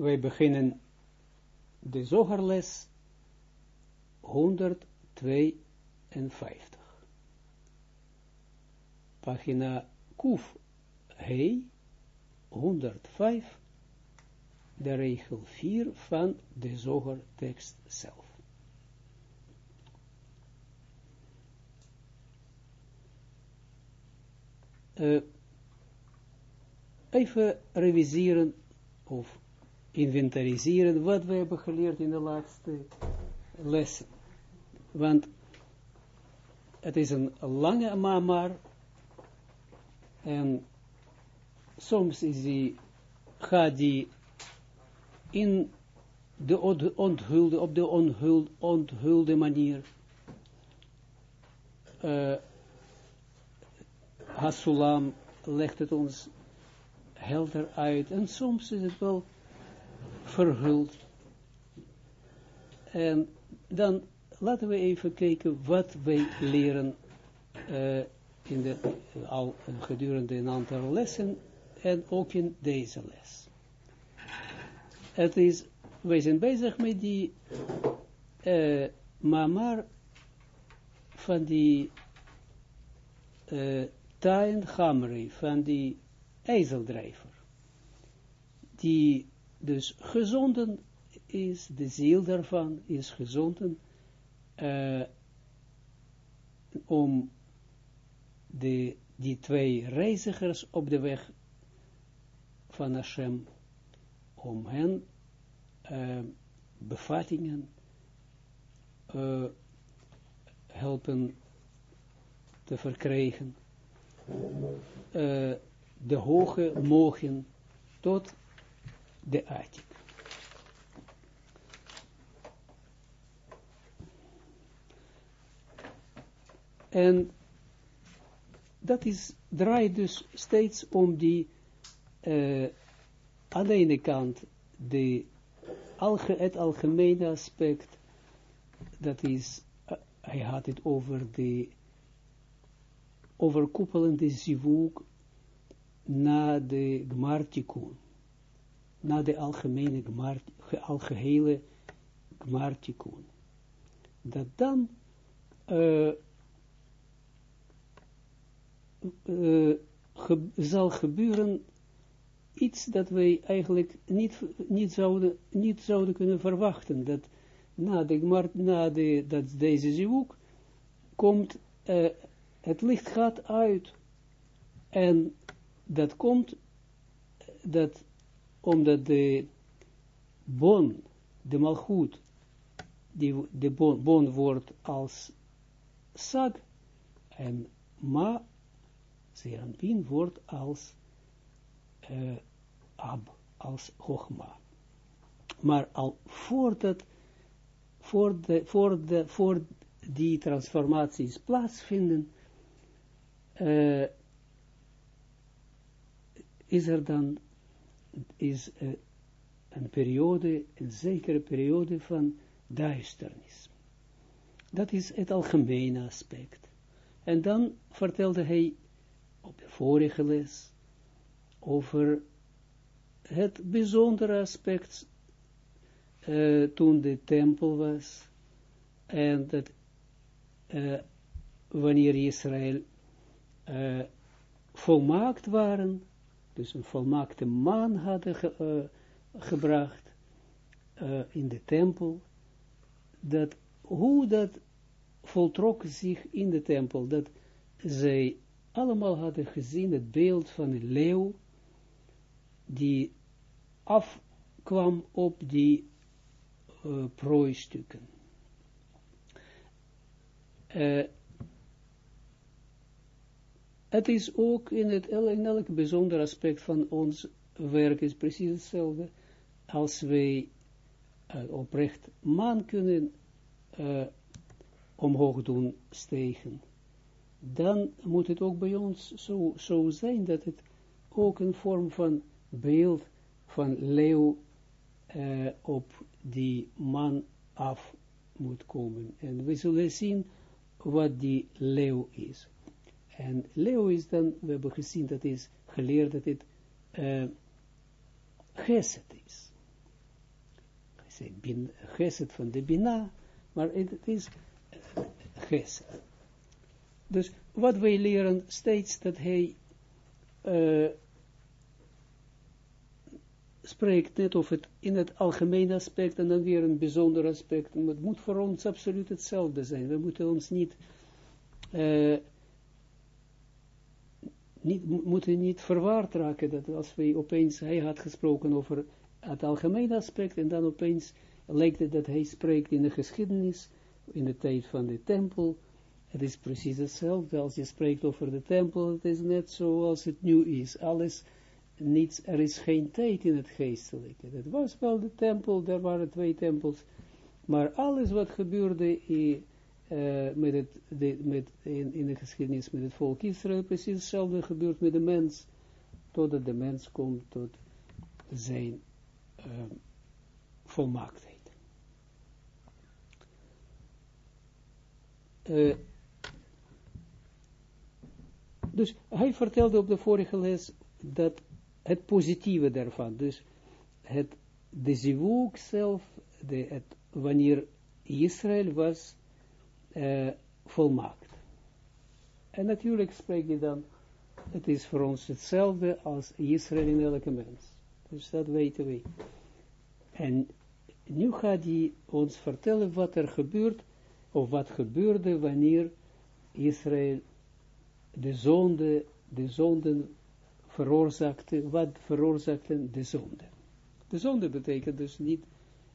wij beginnen de zogerles 152. Pagina Kuf Hei 105, de regel 4 van de zogertekst zelf. Uh, even reviseren of inventariseren wat we hebben geleerd in de laatste lessen. Want het is een lange mamar en soms is die, gaat die in de onthulde, op de onthulde, onthulde manier uh, Hasulam legt het ons helder uit. En soms is het wel verhuld. En dan laten we even kijken wat wij leren uh, in de, al gedurende een aantal lessen en ook in deze les. Het is, wij zijn bezig met die uh, mamar van die uh, Tain Hamri, van die ijzeldrijver, die dus gezonden is, de ziel daarvan is gezonden uh, om de, die twee reizigers op de weg van Hashem, om hen uh, bevattingen uh, helpen te verkrijgen de hoge mogen tot de Atik. En dat is, draait dus steeds om die, uh, aan de ene kant, de, alge, het algemene aspect, dat is, uh, hij had het over de overkoepelende zivuk na de gmartikun, na de algemene gmart, algehele. Dat dan uh, ge, zal gebeuren iets dat wij eigenlijk niet, niet, zouden, niet zouden kunnen verwachten. Dat na, de, na de, dat deze zivuk komt uh, het licht gaat uit en dat komt dat omdat de bon, de malgoed, die, de bon, wordt als sag en ma, zeranpin wordt als uh, ab, als hochma. Maar al voordat, voor, de, voor, de, voor die transformaties plaatsvinden, uh, is er dan is, uh, een periode, een zekere periode van duisternis. Dat is het algemene aspect. En dan vertelde hij op de vorige les over het bijzondere aspect uh, toen de tempel was en dat uh, wanneer Israël uh, volmaakt waren, dus een volmaakte man hadden ge, uh, gebracht uh, in de tempel, dat hoe dat voltrok zich in de tempel, dat zij allemaal hadden gezien het beeld van een leeuw, die afkwam op die uh, prooistukken. Uh, het is ook in, het, in elk bijzonder aspect van ons werk is precies hetzelfde. Als wij uh, oprecht man kunnen uh, omhoog doen stegen, dan moet het ook bij ons zo, zo zijn dat het ook een vorm van beeld van leeuw uh, op die man af moet komen. En we zullen zien wat die leeuw is. En Leo is dan, we hebben gezien dat is geleerd dat het uh, geset is. bin, geset van de Bina, maar het, is geset. Dus wat wij leren steeds dat hij uh, spreekt net of het in het algemene aspect en dan weer een bijzonder aspect. Het moet voor ons absoluut hetzelfde zijn. We moeten ons niet, uh, niet moeten niet verwaard raken dat als wij opeens, hij had gesproken over het algemene aspect en dan opeens lijkt het dat hij spreekt in de geschiedenis, in de tijd van de tempel. Het is precies hetzelfde als je spreekt over de tempel. Het is net zoals het nu is. Alles niets, er is geen tijd in het geestelijke. Het was wel de tempel, er waren twee tempels, maar alles wat gebeurde uh, met het, met, in, in, de geschiedenis met het volk Israël, precies hetzelfde gebeurt met de mens, totdat de mens komt tot zijn uh, volmaaktheid. Uh, dus hij vertelde op de vorige les dat het positieve daarvan. Dus het, de zivuk zelf, de, het, wanneer Israël was uh, volmaakt. En natuurlijk spreek je dan, het is voor ons hetzelfde als Israël in elke mens. Dus dat weten we. En nu gaat hij ons vertellen wat er gebeurt, of wat gebeurde wanneer Israël de zonde, de zonden veroorzaakte, wat veroorzaakte de zonde. De zonde betekent dus niet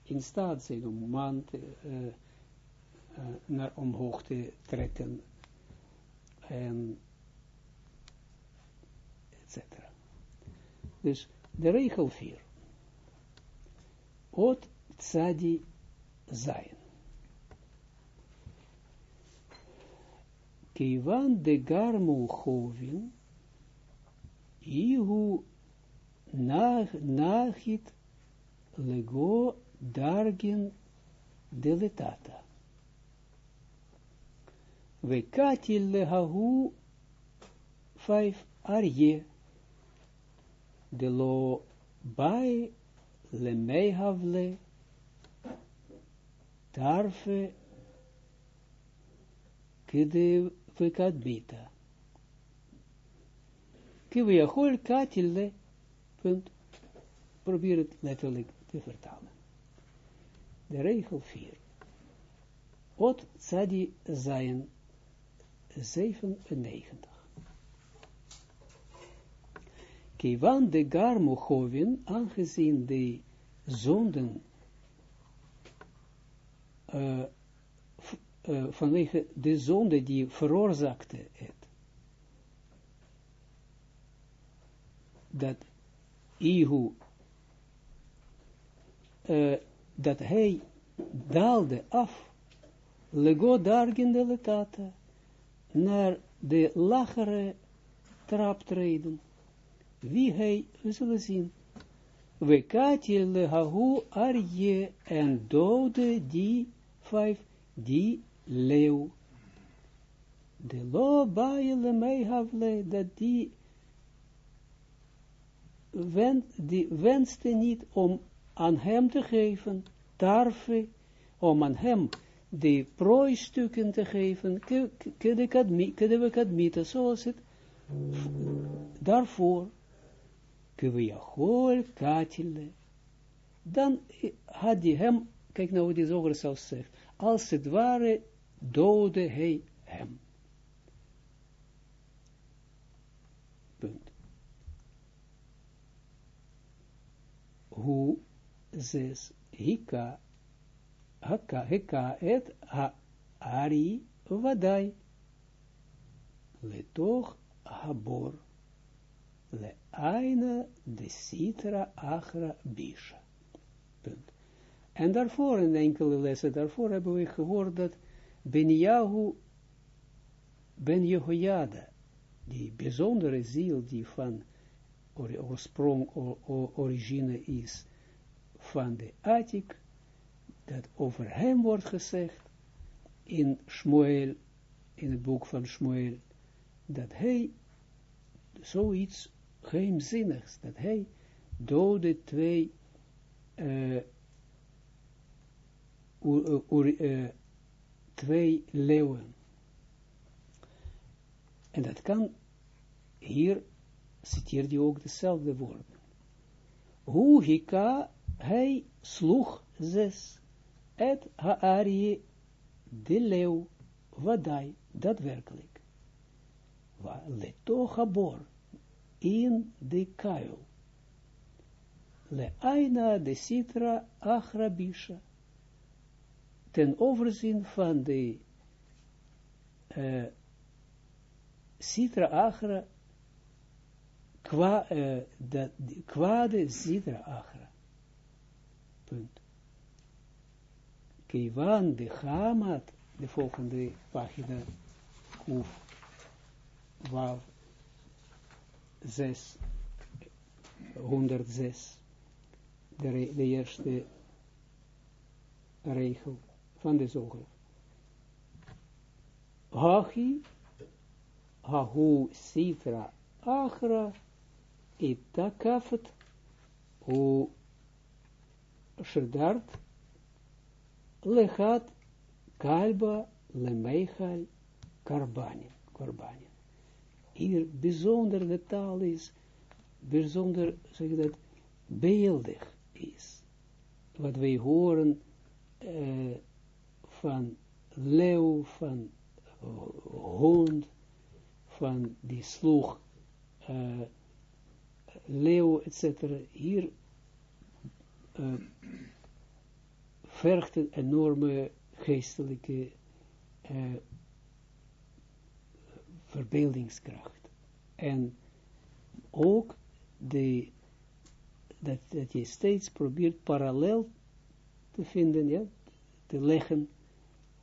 in staat zijn om man te, uh, naar omhoog te trekken en etc. Dus de regel 4. Ot tzadi zijn. Kivan de garmu chovin Ihu nachit lego dargin deletata. Vekatil lehahu vijf arje de lo bai le mehavle tarfe kide vekadbita. Kiwiachol katille, punt. Probeer het letterlijk te vertalen. De regel 4. Ot tzadi zijn 97. Kiwan de garmochovin, aangezien de zonden uh, uh, vanwege de zonde die veroorzaakte het, dat Ihu, uh, dat hij daalde af, lego dargen de letata, naar de lagere traptreden. Wie hij, we zullen zien. We katil lehahu arje en dode die, vijf, die leeuw. De lo baile meehavle, dat die wen, die wenste niet om aan hem te geven, tarfe, om aan hem de prooistukken te geven, kadmita, zoals het daarvoor, kweachol katile, dan had hij hem, kijk nou wat die zoger zelf zegt, als het ware dode hij hem. Punt. hoe zes hika hika et ha ari vadai. Letoch habor. Le aina de sitra achra bisha. En daarvoor, in enkele lessen daarvoor, hebben we gehoord dat Ben Ben Jehoiada, die bijzondere ziel die van oorsprong, origine is van de Atik, dat over hem wordt gezegd in Shmuel, in het boek van Shmuel, dat hij zoiets geheimzinnigs, dat hij dode twee ur, ur, uh, twee leeuwen. En dat kan, hier citeert hij ook dezelfde woorden. Hoe hij sloeg zes, et haarie de leeuw, wadai, daadwerkelijk. Leto habor, in de kuil. Le aina de sitra achrabisha. Ten overzien van de uh, sitra achra, uh, dat, kwade sitra achra. Punt. Kivan de Hamat, de volgende pagina, Kuf, Wav, 6, 106, de, de eerste regel van de zoger. Hachi, hahu sitra achra, itakafet, u sherdart, lechat kalba lemeichal karbanin. karbanin. Hier bijzonder de taal is, bijzonder, zeg je dat, beeldig is. Wat wij horen van leeuw, van hond, van die sloeg uh, leeuw, etc. Hier vergt een enorme geestelijke uh, verbeeldingskracht. En ook de, dat, dat je steeds probeert parallel te vinden, ja, te leggen,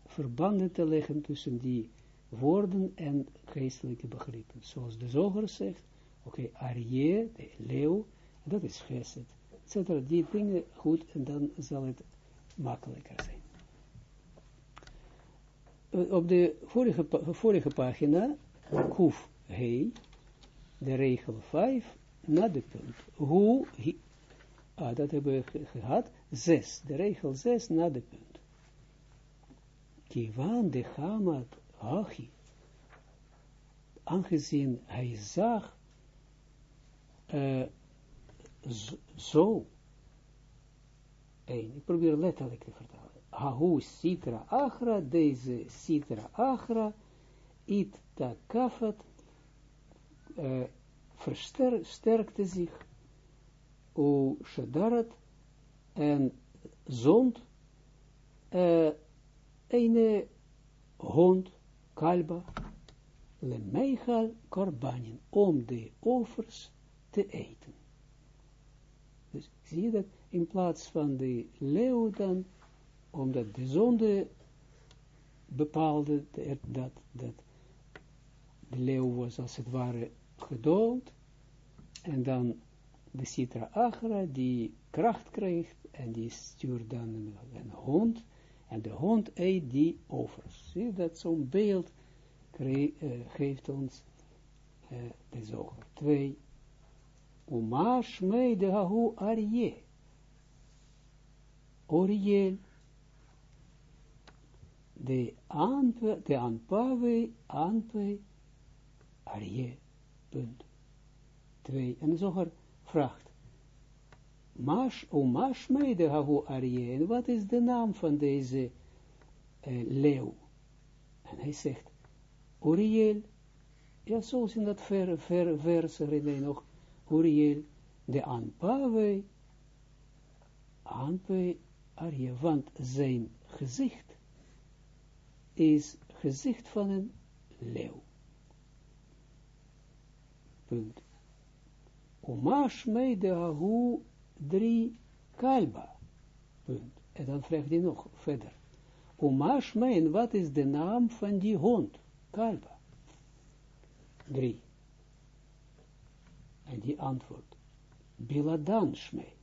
verbanden te leggen tussen die woorden en geestelijke begrippen. Zoals de zoger zegt, oké, okay, Arje, de leeuw, dat is geset, etc. Die dingen goed, en dan zal het makkelijker zijn. Op de vorige, vorige pagina, Kuf Hei, de regel 5, na de punt. Hoe, ah, dat hebben we gehad, 6, de regel 6 na de punt. Kivan de Hamad Hachi, aangezien hij zag, uh, zo, ik probeer letterlijk te vertalen. Hahu sitra achra, deze sitra achra, it takafat, uh, versterkte zich, o shadarat, en zond, uh, een hond, kalba, le meichal korbanin, om de offers te eten. Dus zie je dat? In plaats van de leeuw dan, omdat de zonde bepaalde dat, dat de leeuw was als het ware gedood, en dan de Sitra Achra die kracht krijgt, en die stuurt dan een, hond, en de hond eet die offers. Zie dat zo'n beeld uh, geeft ons uh, de zoger. Twee. Umash de hahu. Oriel, de Anpe, de Anpave, Anpe, Arje, punt. Twee. En zoger vraagt, Mash, o Mash meide hahu Arje, en wat is de naam van deze uh, leeuw? En hij zegt, Uriel, ja, zoals in dat ver, ver, vers herinner nog, Uriel, de Anpave, Anpe, Want zijn gezicht is gezicht van een leeuw. Punt. Omash meide ahu drie kalba. Punt. En dan vraagt hij nog verder. Omash mijn, wat is de naam van die hond? Kalba. Drie. En die antwoord. Biladan shmei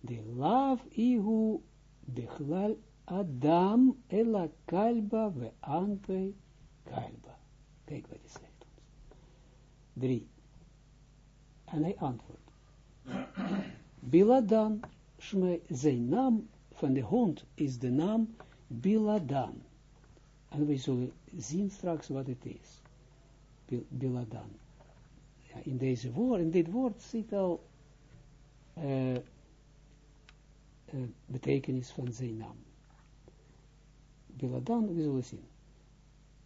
de lav ihu bechlal Adam ela kalba ve anpe kalba. Kijk wat hij zegt ons. Drie. En hij antwoordt. Biladan, zijn naam van de hond is de naam Biladan. En we zullen zien straks wat het is. Biladan. Ja, in deze woord, in dit woord zit al uh, betekenis van zijn naam. Biladan, we zullen zien.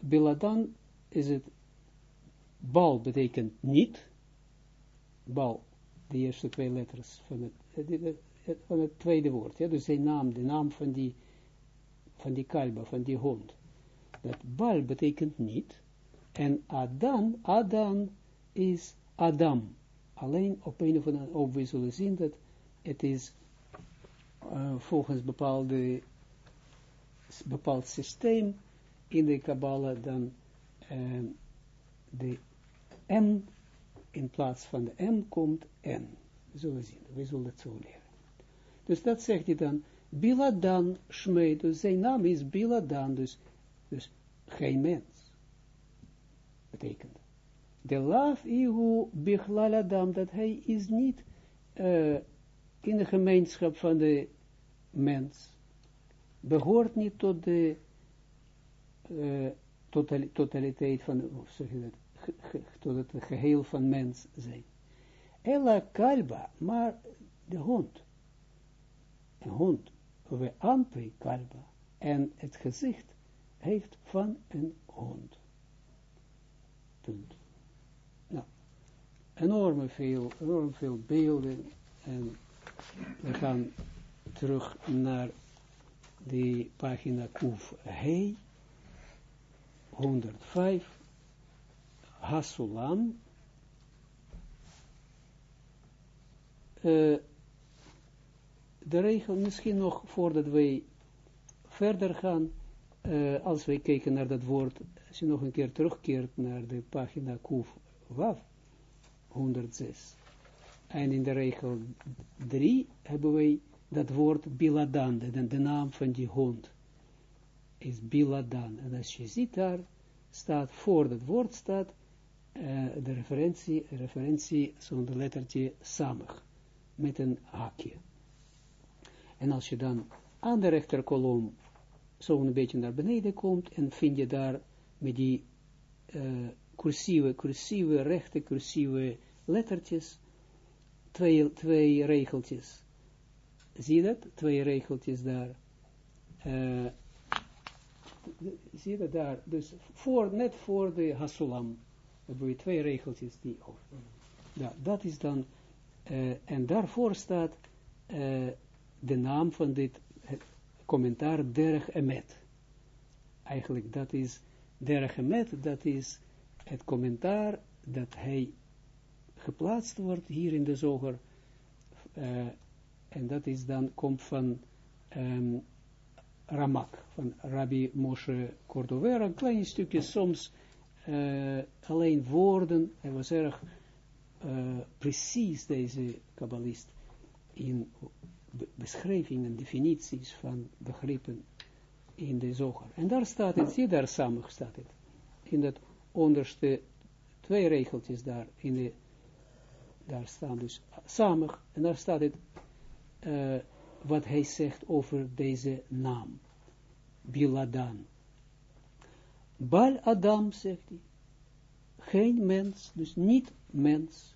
Biladan is het, bal betekent niet, bal, de eerste twee letters van het, van het tweede woord, ja, dus zijn naam, de naam van die, van die kalba, van die hond. Dat bal betekent niet, en Adan, Adan is Adam. Alleen op een of andere, we zullen zien dat het is uh, volgens bepaalde, bepaald systeem in de Kabbalah dan uh, de M in plaats van de M komt N. We zullen zien, we zullen het zo leren. Dus dat zegt hij dan, Biladan Shmei, dus zijn naam is Biladan, dus, dus geen mens. Betekent. De laf ihu bichlaladam, dat hij is niet uh, in de gemeenschap van de mens, behoort niet tot de uh, totaliteit van, tot het geheel van mens zijn. Ella kalba, maar de hond. Een hond, we ampri kalba. En het gezicht heeft van een hond. Punt. Nou, enorm veel, enorm veel beelden. En we gaan terug naar die pagina Kuf Hey, 105, Hasulam, de regel, misschien nog voordat wij verder gaan, uh, als wij kijken naar dat woord, als je nog een keer terugkeert naar de pagina Kuf Waf, 106. En in de regel 3 hebben wij dat woord Biladan, de, de naam van die hond, is Biladan. En als je ziet daar, staat voor dat woord staat uh, de referentie, referentie zonder lettertje samig, met een haakje. En als je dan aan de rechterkolom zo'n beetje naar beneden komt, en vind je daar met die uh, cursieve, cursieve, rechte cursieve lettertjes, twee, twee regeltjes. Zie je dat? Twee regeltjes daar. Uh, zie je dat daar? Dus voor, net voor de Hasulam hebben we twee regeltjes die over. Ja, dat is dan, uh, en daarvoor staat uh, de naam van dit commentaar Derg Emet. Eigenlijk dat is Derg Emet, dat is het commentaar dat hij geplaatst wordt hier in de zoger. En dat is dan, komt van um, Ramak, van Rabbi Moshe Cordovera, een klein stukje, soms uh, alleen woorden, hij was erg uh, precies, deze kabbalist, in beschrijvingen, definities van begrippen in de zoger. En daar staat het, zie daar samen staat het, in dat onderste twee regeltjes daar, in de, daar staan dus samen, en daar staat het, uh, wat hij zegt over deze naam, Biladan. Bal Adam, zegt hij. Geen mens, dus niet mens.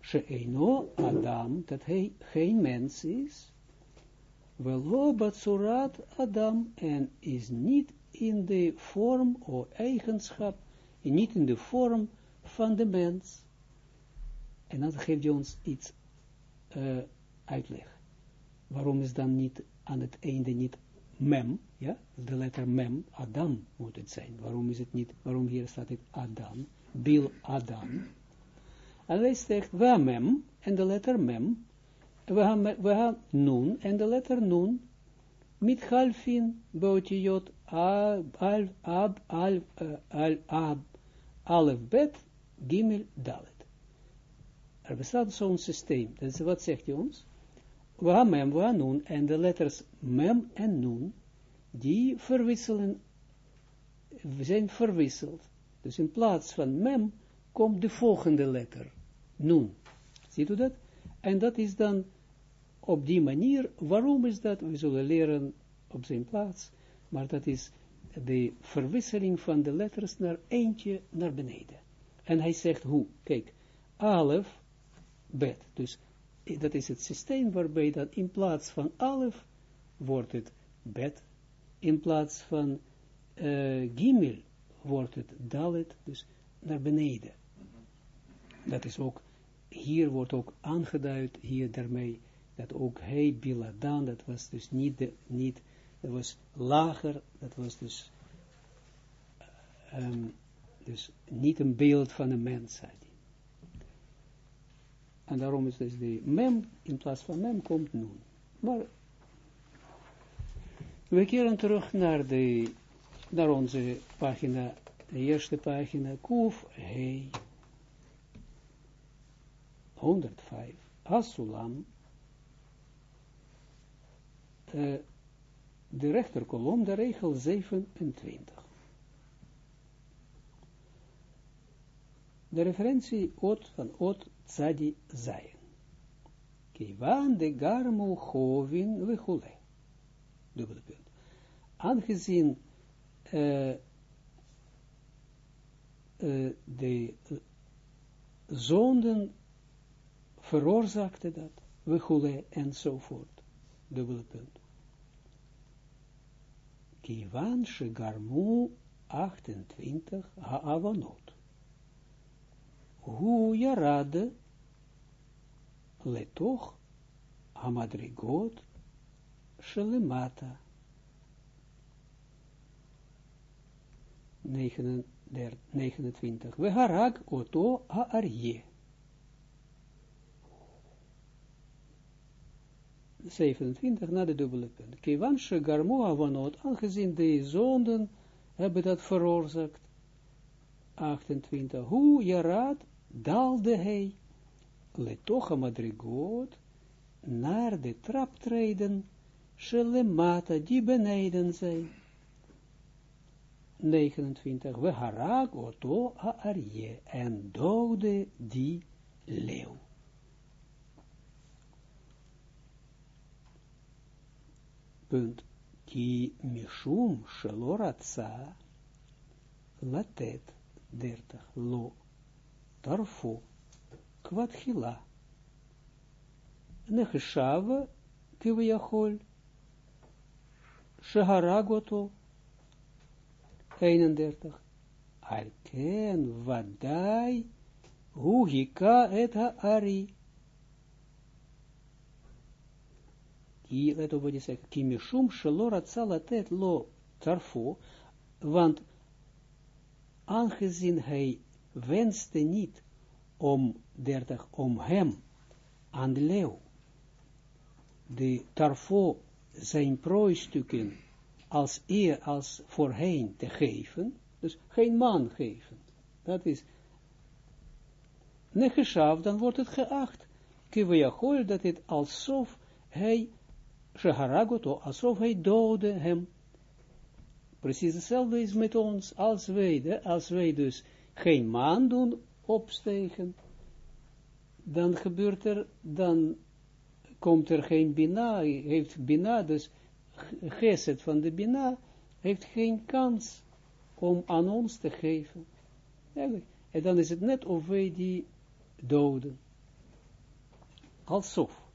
Sheeno Adam, dat hij geen mens is. Velo Batsurat Adam, en is niet in de vorm of eigenschap, niet in de vorm van de mens. En dan geeft ons iets uh, uitleg. Waarom is dan niet aan het einde niet mem, ja, de letter mem, Adam moet het zijn. Waarom is het niet, waarom hier staat het Adam, Bil Adam. En hij zegt, we mem, en de letter mem, we hebben nun, en de letter nun, mit halfin, bootjot, ab, al, ab, ab, alef, bet, gimel, dalet. Er bestaat zo'n systeem, is wat zegt hij ons? Wa mem, wa nun, en de letters mem en nun, die verwisselen, zijn verwisseld. Dus in plaats van mem, komt de volgende letter, nun. Ziet u dat? En dat is dan op die manier, waarom is dat? We zullen leren op zijn plaats, maar dat is de verwisseling van de letters naar eentje naar beneden. En hij zegt hoe? Kijk, alef, bet. Dus dat is het systeem waarbij dat in plaats van alef wordt het bet, in plaats van uh, gimel wordt het dalet, dus naar beneden. Dat is ook, hier wordt ook aangeduid, hier daarmee, dat ook hij biladan, dat was dus niet, de, niet dat was lager, dat was dus, um, dus niet een beeld van een mens, zei En daarom is dus de mem, in plaats van mem komt nun. Maar we keren terug naar, de, naar onze pagina, de eerste pagina, Kuf, Hey, 105, Asulam, uh, de rechterkolom, de regel 27. De referentie ot van ot tzadi zayin. Kivan de garmu chovin vechule. Dubbele punt. Aangezien uh, uh, de zonden veroorzaakte dat, vechule enzovoort. Dubbele punt. Kivan shegarmu 28 ha'avanot. Hu yarad letoch hamadrigot shelemata. 29. We harag oto ha'arje. 27 na de dubbele punt. Kiwanshe garmo avanot, aangezien de zonden hebben dat veroorzaakt. 28. Hoe jaraad daalde hij, letocha madrigot, naar de traptreden, shelemata, die beneden zijn. 29. We harag oto ha'arje, en dode die leeuw. punt, ki mishum sheloratza latet dertig lo tarfo kwadhila necheshava kiviyachol sheharagoto 31 alken vadai hu hika et ha-ari ki, let op wat je zegt, ki mishum shalora tzalatet lo tarfo, want aangezien hij wenste niet om, dertig, om hem aan de leeuw, de tarfo zijn prooistukken als eer, als voorheen te geven, dus geen man geven, dat is negeshav, dan wordt het geacht, kiwijachol, dat het alsof hij Sheharagoto, alsof hij doodde hem. Precies hetzelfde is met ons, als wij, als wij dus geen maan doen opstegen, dan gebeurt er, dan komt er geen bina, heeft bina, dus geset van de bina, heeft geen kans om aan ons te geven. En dan is het net of wij die doden. Alsof.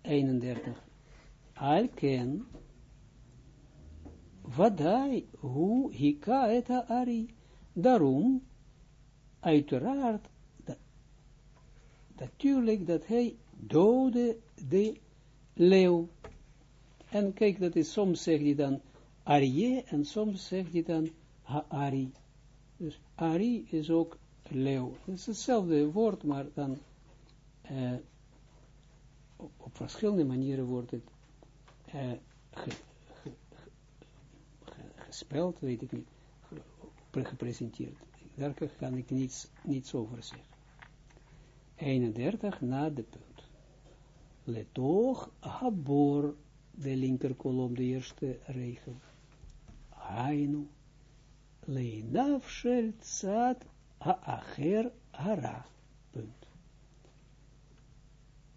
31 alken, vadai, hu hika et ari. Daarom, uiteraard, dat, natuurlijk dat hij dode de leeuw. En kijk, dat is, soms zegt hij dan Arje, en soms zegt hij dan Haari. Dus Ari is ook leeuw. Het is hetzelfde woord, maar dan uh, op, verschillende manieren wordt het uh, gespeld, weet ik niet, gepresenteerd. Daar kan ik niets, niets over zeggen. 31 na de punt. Letoch habor, de linkerkolom, de eerste regel. Hainu, leinav shel tzad hara. Punt.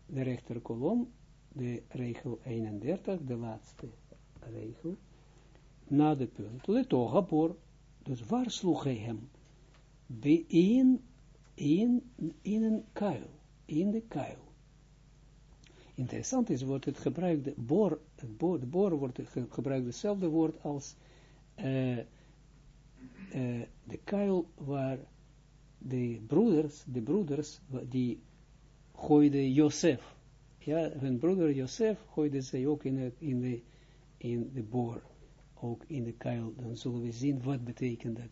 De rechterkolom de regel 31, de laatste regel, na de punt, leto gabor, dus waar sloeg hij hem? in, in, in een kuil, in de kuil. Interessant is, wordt het gebruikt, boor, het boor, de boor wordt gebruikt hetzelfde woord als uh, uh, de kuil waar de broeders, de broeders, die gooiden Josef. Ja, hun broeder Josef gooide ze ook in de, in de, in de boor, ook in de kuil. Dan zullen we zien wat betekent dat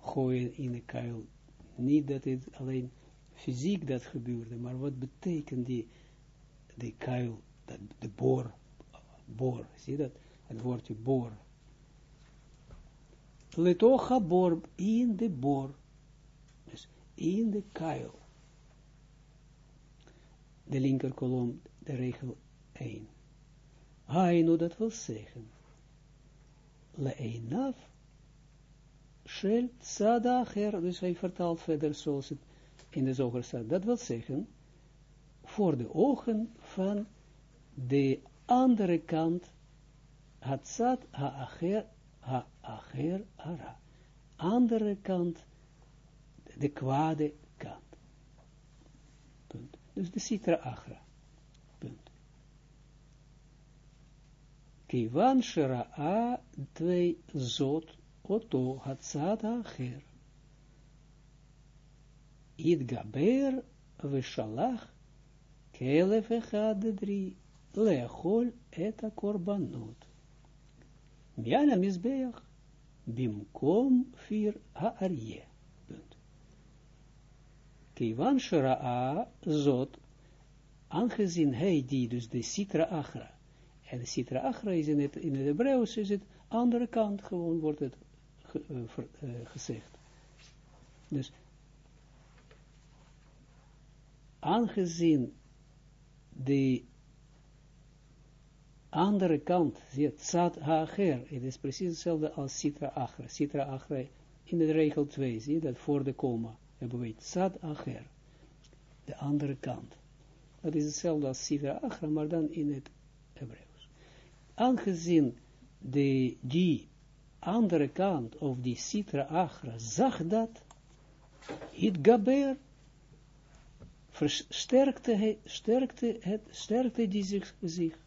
gooien in de kuil. Niet dat het alleen fysiek dat gebeurde, maar wat betekent die, de kuil, dat, de boor, boor, zie dat? Het woordje boor. Letocha boor, in de boor, dus in de kuil. De linker kolom, de regel 1. Hainu, dat wil zeggen, le'einav, shel tzadacher, dus hij vertaalt verder zoals het in de zoger staat. Dat wil zeggen, voor de ogen van de andere kant, hatzad ha'acher, ha'acher ara. Andere kant, de kwade kant. Punt. Dus de citra achra. Kivan shera'a twee zot oto hatzad ha'acher. Idgaber v'shalach Kelef echad drie, leachol et korbanot. Miana misbeach, bimkom vier ha'arje. Punt. Kivan shara'a zot, aangezien hij die, dus de citra achra, en de citra achra is in het, in het Hebreeuws, is het andere kant gewoon, wordt het ver, uh, gezegd. Dus, aangezien de andere kant, zie je, tzad ha'acher, het is precies hetzelfde als citra achra. Citra achra in de regel 2, zie je dat, voor de komma, hebben we tzad acher, de andere kant. Dat is hetzelfde als citra achra, maar dan in het Hebreeuws. Aangezien de, die andere kant, of die citra achra, zag dat, het gaber, versterkte het, sterkte die zich, zich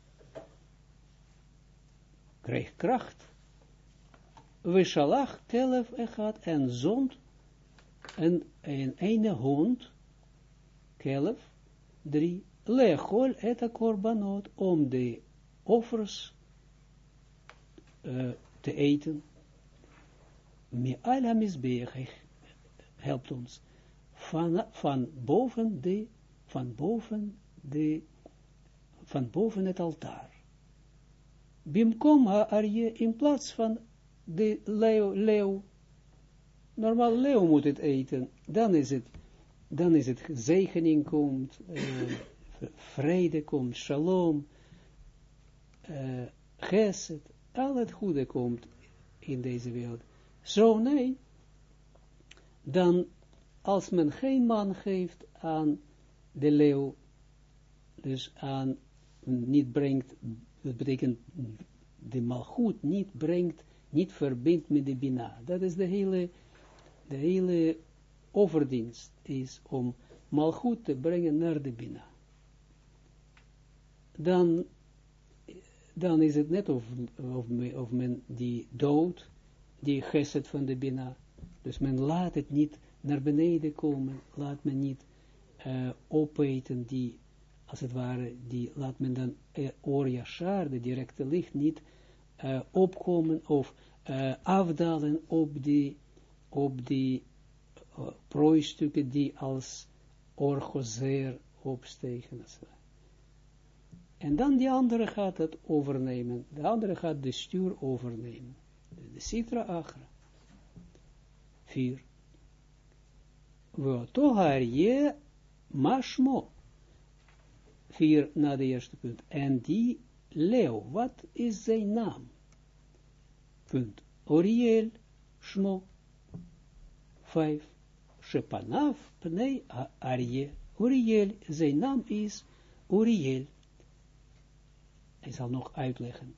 kreeg kracht, we shalach telef echat, en zond, en een ene hond, kelef, drie, lechol et a korbanot, om de offers uh, te eten, me ala misbeeg, helpt ons, van, van boven de, van boven de, van boven het altaar. Bimkom arje in plaats van de leeuw, leeuw. Normaal leeuw moet het eten, dan is het, dan is het zegening komt, uh, vrede komt, shalom, uh, geset, al het goede komt in deze wereld. Zo nee, dan als men geen man geeft aan de leeuw, dus aan, niet brengt, dat betekent, de malgoed niet brengt, niet verbindt met de bina. Dat is de hele, de hele overdienst, is om malgoed te brengen naar de bina. Dan, dan is het net of, of, of men die dood, die geset van de bina, dus men laat het niet naar beneden komen, laat men niet uh, opeten die, als het ware, die laat men dan uh, de directe licht, niet uh, opkomen of afdalen op die, op die prooistukken die als orgozeer opstegen. En dan die andere gaat het overnemen, de andere gaat de stuur overnemen. De, Sitra Achra. Vier. Weoto je mashmo. Vier na de eerste punt. En die leeuw, wat is zijn naam? Punt. Oriel, shmo. Vijf. Shepanaf, pnei arje. Uriel, zijn naam is Uriel. Hij zal nog uitleggen.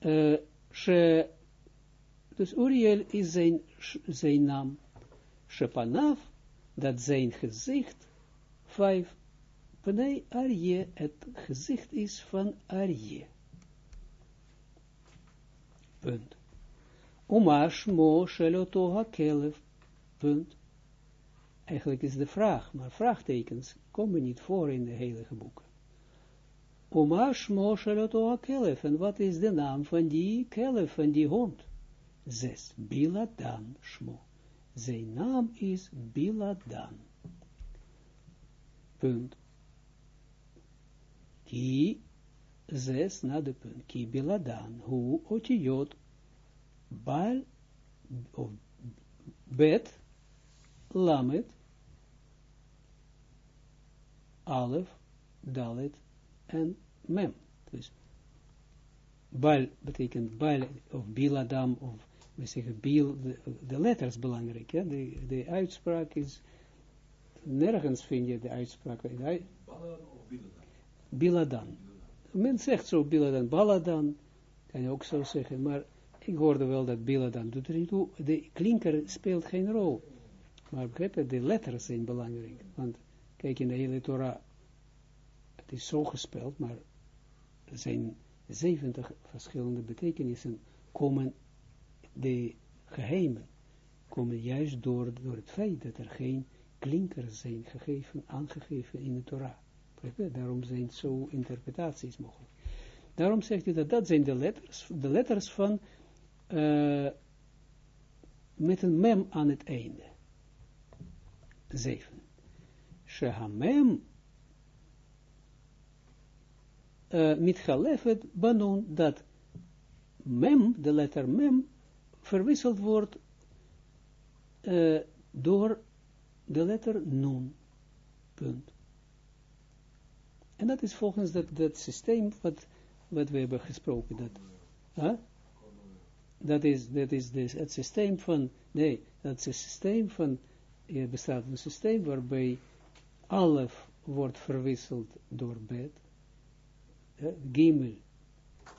Uh, she, dus Uriel is zijn, zijn naam. Shepanaf, dat zijn gezicht, vijf, Pnei Arje, het gezicht is van Arje. Punt. Umash mo sheloto hakelef. Punt. Eigenlijk is de vraag, maar vraagtekens komen niet voor in de heilige boeken. Umash mo sheloto hakelef. En wat is de naam van die kelef, van die hond? Zes. Biladan shmo. Zijn naam is Biladan. Punt. Ki zes na de punt. Ki biladan. Hu otiot. Bal of bet. Lamet. Alef. Dalet. En mem. Dus bal betekent bal of biladam of we zeggen bil, de, de letters belangrijk. Ja? De, de uitspraak is, nergens vind je de uitspraak. Biladan. Men zegt zo Biladan, Baladan, kan je ook zo zeggen, maar ik hoorde wel dat Biladan doet er niet toe. De klinker speelt geen rol. Maar begrijp je, de letters zijn belangrijk. Want kijk in de hele Torah, is zo gespeld, maar er zijn 70 verschillende betekenissen komen de geheimen komen juist door, door het feit dat er geen klinkers zijn gegeven, aangegeven in de Torah. Daarom zijn zo interpretaties mogelijk. Daarom zegt hij dat dat zijn de letters, de letters van uh, met een mem aan het einde. Zeven. Shehamem uh, mit galefet banon dat mem, de letter mem, verwisseld wordt uh, door de letter nun. En dat is volgens dat, dat systeem wat, wat we hebben gesproken. Dat, dat is, dat is dus het systeem van, nee, dat is het systeem van, er bestaat een systeem waarbij alef wordt verwisseld door bet, gimel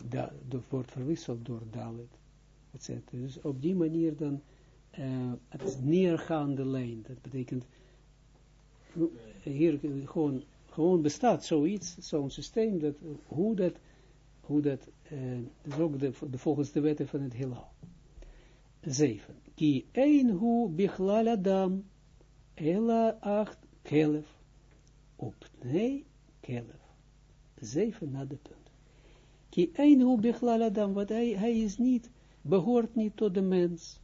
da, wordt verwisseld door dalet, etc. Dus op die manier dan, uh, het neergaande lijn, dat betekent, hier gewoon gewoon bestaat zoiets, zo'n systeem, dat, hoe dat, hoe dat, uh, is ook de, de, volgens de wetten van het heelal. Zeven. Ki een hu bichlal adam, ela acht kelef, op nee kelef. Zeven na de punt. Ki een hu bichlal adam, wat hij, hij is niet, behoort niet tot de mens,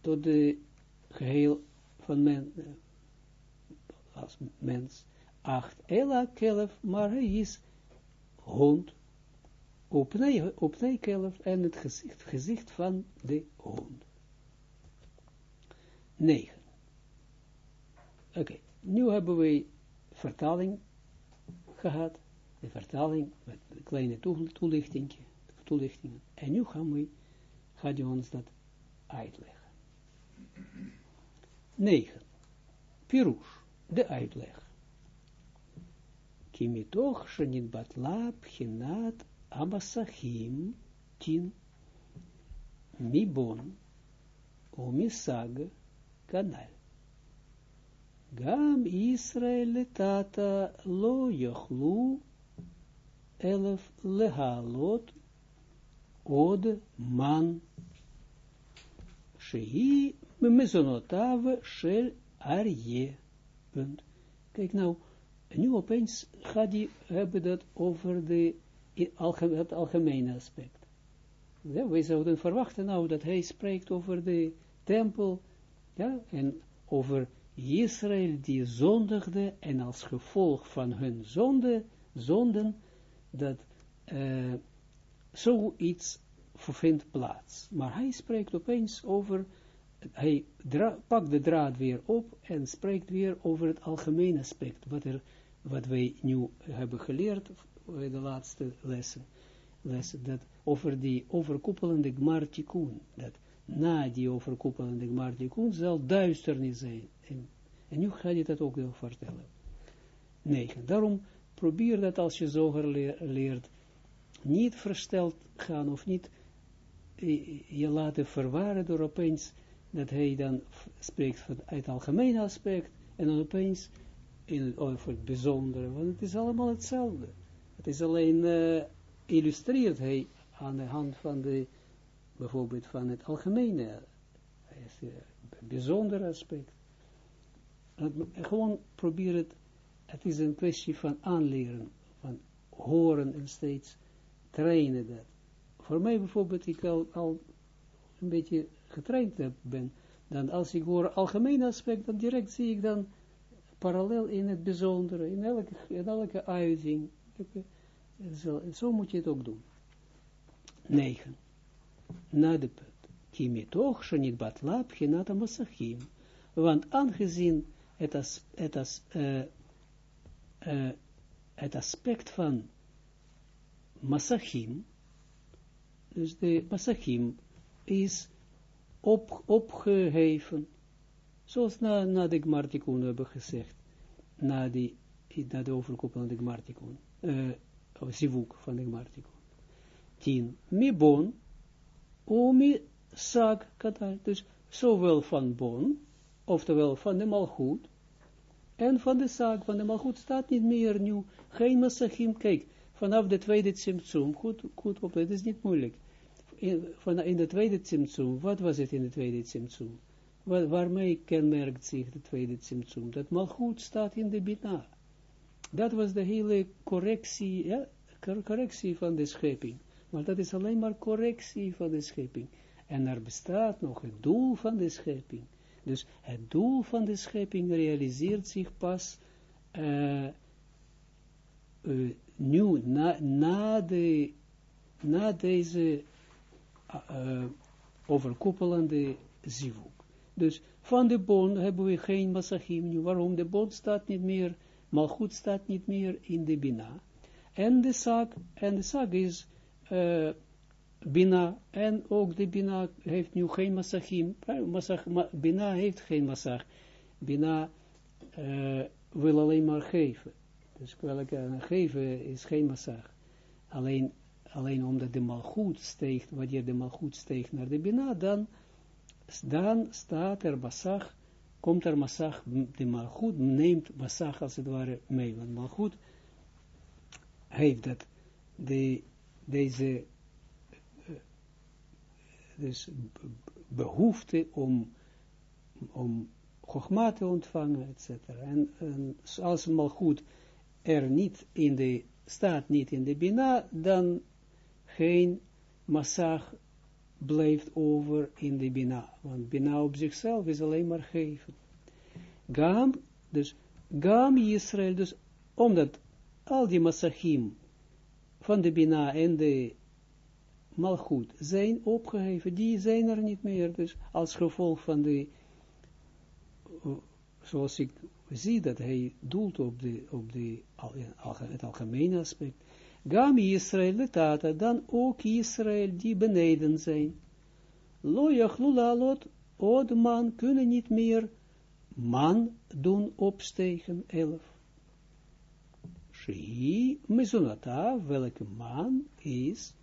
tot de geheel van men, uh, als mens, acht Ela kelf, maar hij is hond. Opnij kelf en het gezicht, gezicht van de hond. 9. Oké, nu hebben we vertaling gehad. De vertaling met een kleine toelichting, toelichtingen. En nu gaan we, gaat hij ons dat uitleggen. 9. Pirush, de uitleg. Kimitoch shenit batla pchinat abasachim tin mibon umisag kanal. Gam Israel tata lo yochlu elef lehalot od man shehi mezonotav shel arje. Kijk nou, nu opeens gaat hij hebben dat over de, het algemene aspect. Ja, wij zouden verwachten nou dat hij spreekt over de tempel, ja, en over Israël die zondigde, en als gevolg van hun zonde, zonden, dat uh, zoiets vindt plaats. Maar hij spreekt opeens over, hij pakt de draad weer op en spreekt weer over het algemene aspect, wat er wat wij nu hebben geleerd, de laatste lessen, lessen dat over die overkoepelende Gmartikun, dat na die overkoepelende Gmartikun zal duisternis zijn. En, en nu ga je dat ook nog vertellen. 9. Daarom probeer dat als je zoger leert, niet versteld gaan of niet je laten verwaren door opeens dat hij dan spreekt van het algemene aspect en dan opeens in het, over het bijzondere, want het is allemaal hetzelfde. Het is alleen uh, illustreert hij aan de hand van de, bijvoorbeeld van het algemene, het bijzondere aspect. gewoon probeer het, het is een kwestie van aanleren, van horen en steeds trainen dat. Voor mij bijvoorbeeld, ik al, al een beetje getraind ben, dan als ik hoor algemeen aspect, dan direct zie ik dan parallel in het bijzondere, in elke, in elke uiting. Zo, zo moet je het ook doen. 9. Na de punt. Kimi toch, shenit batlap, genata masachim. Want aangezien het, as, het, het aspect van masachim, dus de masachim is op, opgeheven, zoals na, na de Gmartikun hebben gezegd, na, die, na de overkoppelende Gmartikun, uh, zivuk van de Gmartikun. 10. Mi bon, o mi sag katal, dus zowel van bon, oftewel van de malgoed, en van de zaak van de malgoed staat niet meer nu, geen masachim, kijk, vanaf de tweede tsimtsum, goed, goed op, het is niet moeilijk. In, van, in de tweede tsimtsum, wat was het in de tweede tsimtsum? Waar, waarmee kenmerkt zich de tweede tsimtsum? Dat malgoed staat in de bina. Dat was de hele correctie, ja, correctie van de schepping. Maar dat is alleen maar correctie van de schepping. En er bestaat nog het doel van de schepping. Dus het doel van de schepping realiseert zich pas uh, uh, nu, na, na, de, na deze uh, overkoepelende zivuk. Dus van de bond hebben we geen masachim nu. Waarom? De bond staat niet meer, malgoed staat niet meer in de bina. En de zaak, en de zaak is uh, bina, en ook de bina heeft nu geen masachim. Masach, ma, bina heeft geen masach. Bina uh, wil alleen maar geven. Dus welke geven is geen massag. Alleen, alleen omdat de malgoed steekt, wanneer de malgoed steekt naar de bina, dan, dan staat er massag, komt er massag, de malgoed neemt massag als het ware mee. Want malgoed heeft dat, de, deze, uh, dus behoefte om, om gogma te ontvangen, etc. En, en als malgoed er niet in de, staat niet in de Bina, dan geen massag blijft over in de Bina. Want Bina op zichzelf is alleen maar geven. Gam, dus Gam Israël, dus omdat al die massachim van de Bina en de Malchut zijn opgeheven, die zijn er niet meer, dus als gevolg van de, zoals ik zie dat hij doelt op, de, op de, het algemene aspect. Gam Israël tata, dan ook Israël die beneden zijn. Loyach lulalot, od man, kunnen niet meer man doen opstegen, elf. Shei, mezonata, welke man is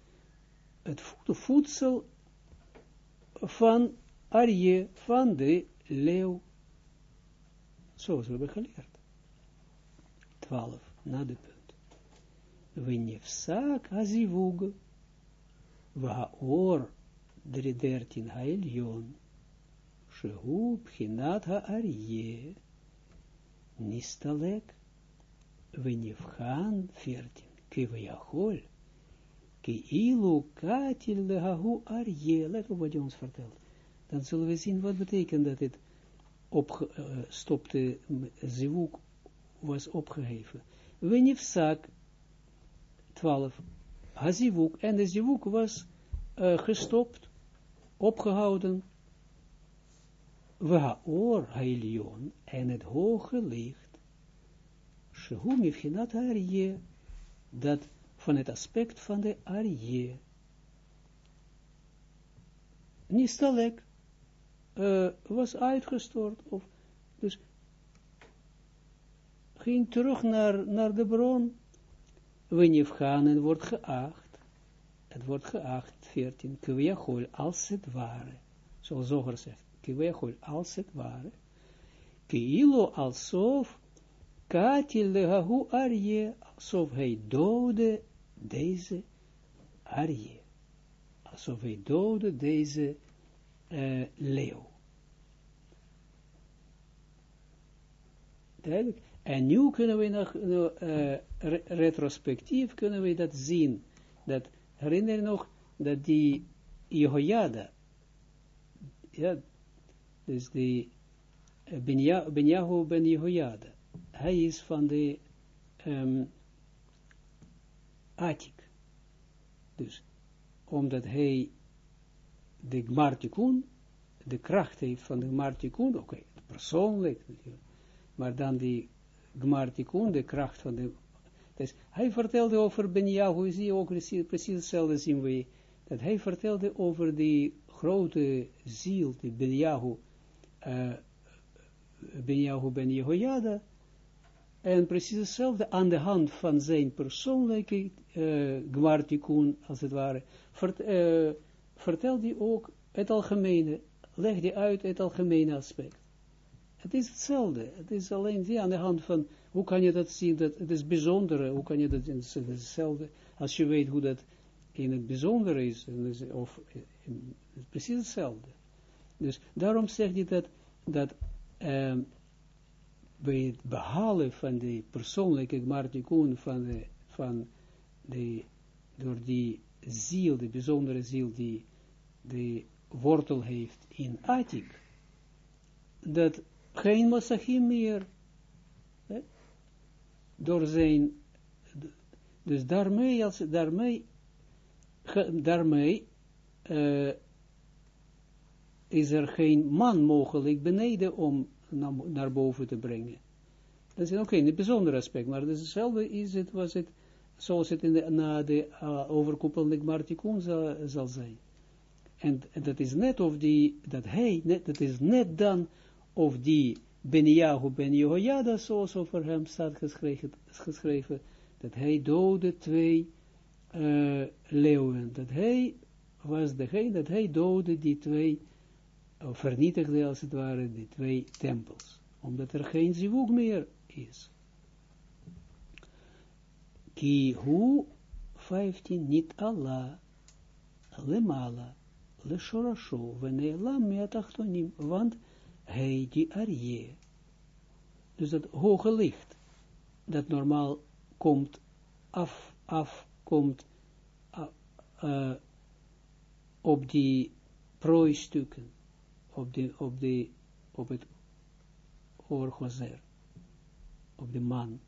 het voedsel van Arje, van de leeuw. Zoals we hebben geleerd. 12, na de punt. Wenefsak azivug, vaor 13 haelion, shehu pchinat ha-arje, nistalek, wenefchan 14, kivayachol, ki ilu katil lehahu arje, let op wat je ons vertelt. Dan zullen we zien wat betekent dat het opgestopte zivuk was opgeheven. Wenifzak 12 hazivuk en de zivuk was gestopt, opgehouden. Waor hailion en het hoge licht. Shehu mifhinat arje, dat van het aspect van de arje. Nistalek, uh, was uitgestort, of dus ging terug naar, naar de bron, wanneer gaan en wordt geacht, het wordt geacht, 14, kweachol, als het ware, zoals Zoger zegt, kweachol, als het ware, keilo alsof, katil lehahu arje, alsof hij dode deze arje, alsof hij dode deze uh, leeuw. Duidelijk. En nu kunnen we nog, uh, retrospectief kunnen we dat zien. Dat, herinner je nog, dat die Jehoiada, ja, dus die uh, Benjahu ben Jehoiada, hij is van de um, Atik. Dus, omdat hij de Gmartikun, de kracht heeft van de Gmartikun, oké, okay, persoonlijk, maar dan die Gmartikun, de kracht van de... Dus hij vertelde over Benjahu, zie ook precies, hetzelfde zien we, dat hij vertelde over die grote ziel, die Benjahu, uh, Benjahu ben Jehoiada, en precies hetzelfde aan de hand van zijn persoonlijke uh, Gmartikun, als het ware, vert, uh, vertelde hij ook het algemene, legde uit het algemene aspect. Het is hetzelfde. Het is alleen die aan de hand van, hoe kan je dat zien, dat het is bijzondere, hoe kan je dat, is hetzelfde, als je weet hoe dat in het bijzondere is, of in, precies hetzelfde. Dus daarom zegt hij dat, dat um, bij het behalen van de persoonlijke gmartikun van de, van de, door die ziel, de bijzondere ziel die de wortel heeft in Atik, dat geen Masachim meer. Hè? Door zijn, dus daarmee, als, daarmee, daarmee uh, is er geen man mogelijk beneden om naar, boven te brengen. Dat is oké, okay, een bijzonder aspect, maar hetzelfde is het, was het, zoals het in de, na de uh, overkoepelende Martikun zal, zijn. En, dat is net of die, dat hij, net, dat is net dan of die Beniahu ben Jehoiada, zoals over hem staat geschreven, geschreven dat hij doodde twee uh, leeuwen, dat hij was degene, dat hij doodde die twee, vernietigde als het ware, die twee tempels, omdat er geen zivug meer is. Ki hu 15 niet Allah, lemala, le shorasho, venelam meatachtonim, want hij die Arje. Dus dat hoge licht, dat normaal komt, af, af, komt uh, op die prooistukken, op, die, op, die, op het oorgozer, op de man.